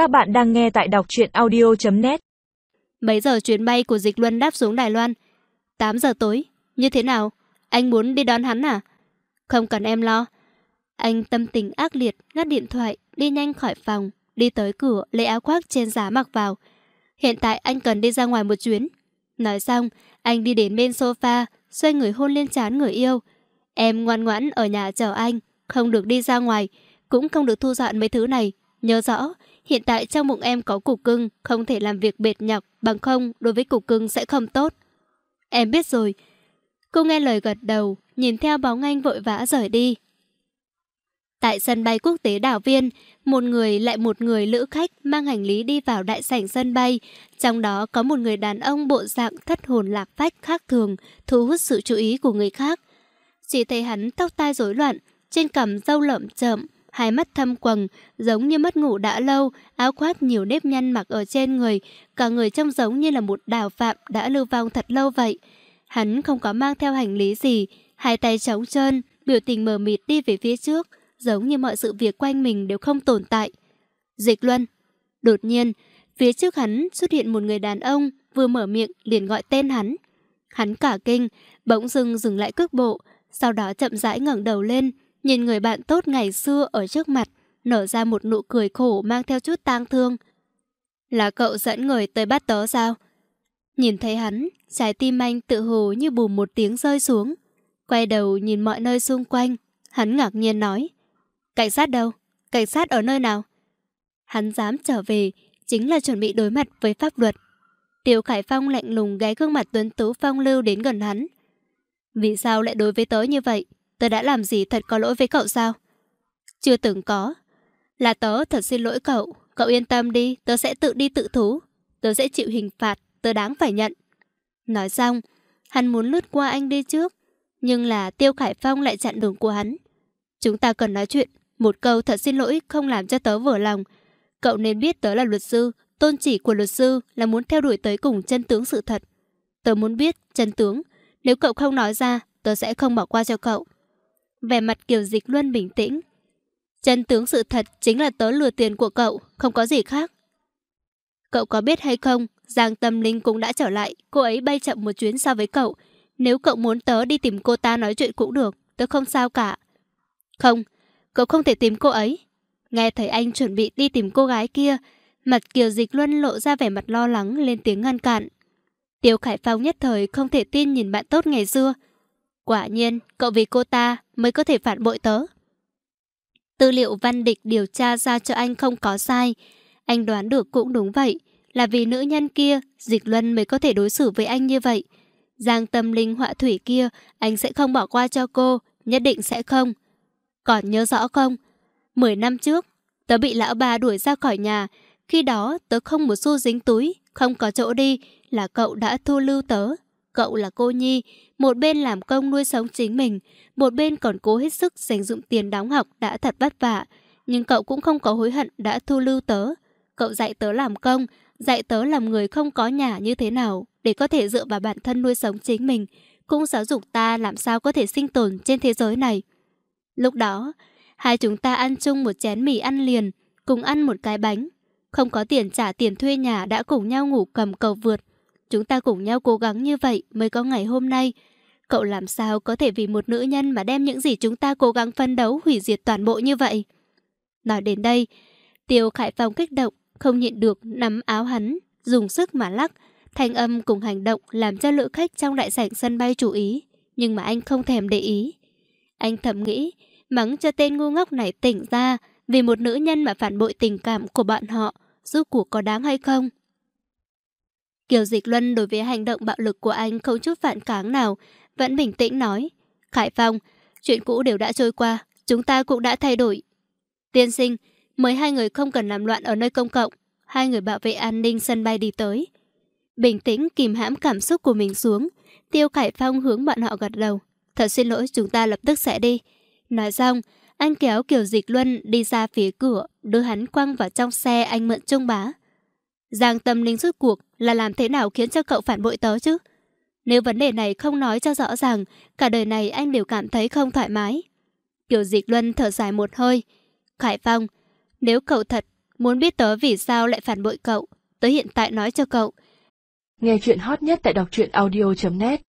Các bạn đang nghe tại đọc truyện audio.net Mấy giờ chuyến bay của Dịch Luân đáp xuống Đài Loan? 8 giờ tối. Như thế nào? Anh muốn đi đón hắn à? Không cần em lo. Anh tâm tình ác liệt, ngắt điện thoại, đi nhanh khỏi phòng, đi tới cửa, lấy áo khoác trên giá mặc vào. Hiện tại anh cần đi ra ngoài một chuyến. Nói xong, anh đi đến bên sofa, xoay người hôn lên trán người yêu. Em ngoan ngoãn ở nhà chờ anh, không được đi ra ngoài, cũng không được thu dọn mấy thứ này. Nhớ rõ, hiện tại trong bụng em có cục cưng, không thể làm việc bệt nhọc, bằng không đối với cục cưng sẽ không tốt. Em biết rồi. Cô nghe lời gật đầu, nhìn theo bóng anh vội vã rời đi. Tại sân bay quốc tế Đảo Viên, một người lại một người lữ khách mang hành lý đi vào đại sảnh sân bay. Trong đó có một người đàn ông bộ dạng thất hồn lạc phách khác thường, thu hút sự chú ý của người khác. Chỉ thấy hắn tóc tai rối loạn, trên cằm râu lợm chậm, hai mắt thâm quầng, giống như mất ngủ đã lâu, áo khoác nhiều nếp nhăn mặc ở trên người, cả người trông giống như là một đào phạm đã lưu vong thật lâu vậy. Hắn không có mang theo hành lý gì, hai tay trống trơn, biểu tình mờ mịt đi về phía trước, giống như mọi sự việc quanh mình đều không tồn tại. Dịch Luân Đột nhiên, phía trước hắn xuất hiện một người đàn ông, vừa mở miệng liền gọi tên hắn. Hắn cả kinh, bỗng dưng dừng lại cước bộ, sau đó chậm rãi ngẩng đầu lên, nhìn người bạn tốt ngày xưa ở trước mặt, nở ra một nụ cười khổ mang theo chút tang thương. Là cậu dẫn người tới bắt tớ sao? Nhìn thấy hắn, trái tim anh tự hồ như bùm một tiếng rơi xuống. Quay đầu nhìn mọi nơi xung quanh, hắn ngạc nhiên nói. Cảnh sát đâu? Cảnh sát ở nơi nào? Hắn dám trở về, chính là chuẩn bị đối mặt với pháp luật. Tiêu Khải Phong lạnh lùng ghé gương mặt tuấn tú phong lưu đến gần hắn. Vì sao lại đối với tớ như vậy? Tớ đã làm gì thật có lỗi với cậu sao? Chưa từng có. Là tớ thật xin lỗi cậu. Cậu yên tâm đi, tớ sẽ tự đi tự thú. Tớ sẽ chịu hình phạt, tớ đáng phải nhận. Nói xong, hắn muốn lướt qua anh đi trước. Nhưng là Tiêu Khải Phong lại chặn đường của hắn. Chúng ta cần nói chuyện. Một câu thật xin lỗi không làm cho tớ vừa lòng. Cậu nên biết tớ là luật sư. Tôn chỉ của luật sư là muốn theo đuổi tới cùng chân tướng sự thật. Tớ muốn biết chân tướng. Nếu cậu không nói ra, tớ sẽ không bỏ qua cho cậu. Vẻ mặt Kiều Dịch Luân bình tĩnh. Chân tướng sự thật chính là tớ lừa tiền của cậu, không có gì khác. Cậu có biết hay không, Giang Tâm Linh cũng đã trở lại, cô ấy bay chậm một chuyến so với cậu. Nếu cậu muốn tớ đi tìm cô ta nói chuyện cũng được, tớ không sao cả. Không, cậu không thể tìm cô ấy. Nghe thấy anh chuẩn bị đi tìm cô gái kia, mặt Kiều Dịch Luân lộ ra vẻ mặt lo lắng lên tiếng ngăn cản. Tiêu Khải Phong nhất thời không thể tin nhìn bạn tốt ngày xưa. Quả nhiên, cậu vì cô ta mới có thể phản bội tớ. Tư liệu văn địch điều tra ra cho anh không có sai. Anh đoán được cũng đúng vậy. Là vì nữ nhân kia, Dịch Luân mới có thể đối xử với anh như vậy. Giang tâm linh họa thủy kia, anh sẽ không bỏ qua cho cô, nhất định sẽ không. Còn nhớ rõ không? Mười năm trước, tớ bị lão bà đuổi ra khỏi nhà. Khi đó, tớ không một xu dính túi, không có chỗ đi, là cậu đã thu lưu tớ. Cậu là cô Nhi, một bên làm công nuôi sống chính mình, một bên còn cố hết sức dành dụng tiền đóng học đã thật vất vả. Nhưng cậu cũng không có hối hận đã thu lưu tớ. Cậu dạy tớ làm công, dạy tớ làm người không có nhà như thế nào để có thể dựa vào bản thân nuôi sống chính mình, cũng giáo dục ta làm sao có thể sinh tồn trên thế giới này. Lúc đó, hai chúng ta ăn chung một chén mì ăn liền, cùng ăn một cái bánh. Không có tiền trả tiền thuê nhà đã cùng nhau ngủ cầm cầu vượt. Chúng ta cùng nhau cố gắng như vậy mới có ngày hôm nay. Cậu làm sao có thể vì một nữ nhân mà đem những gì chúng ta cố gắng phân đấu hủy diệt toàn bộ như vậy? Nói đến đây, Tiêu Khải Phong kích động, không nhịn được nắm áo hắn, dùng sức mà lắc. Thanh âm cùng hành động làm cho lữ khách trong đại sảnh sân bay chú ý. Nhưng mà anh không thèm để ý. Anh thầm nghĩ, mắng cho tên ngu ngốc này tỉnh ra vì một nữ nhân mà phản bội tình cảm của bọn họ, rốt cuộc có đáng hay không? Kiều Dịch Luân đối với hành động bạo lực của anh không chút phản kháng nào, vẫn bình tĩnh nói. Khải Phong, chuyện cũ đều đã trôi qua, chúng ta cũng đã thay đổi. Tiên sinh, mời hai người không cần làm loạn ở nơi công cộng. Hai người bảo vệ an ninh sân bay đi tới. Bình tĩnh kìm hãm cảm xúc của mình xuống. Tiêu Khải Phong hướng bọn họ gật đầu. Thật xin lỗi chúng ta lập tức sẽ đi. Nói xong, anh kéo Kiều Dịch Luân đi ra phía cửa, đưa hắn quăng vào trong xe anh mượn trung bá. Giang tâm linh rút cuộc là làm thế nào khiến cho cậu phản bội tớ chứ? Nếu vấn đề này không nói cho rõ ràng, cả đời này anh đều cảm thấy không thoải mái. Kiều Dịch Luân thở dài một hơi. Khải Phong, nếu cậu thật Muốn biết tớ vì sao lại phản bội cậu, tớ hiện tại nói cho cậu. Nghe chuyện hot nhất tại đọc truyện audio.net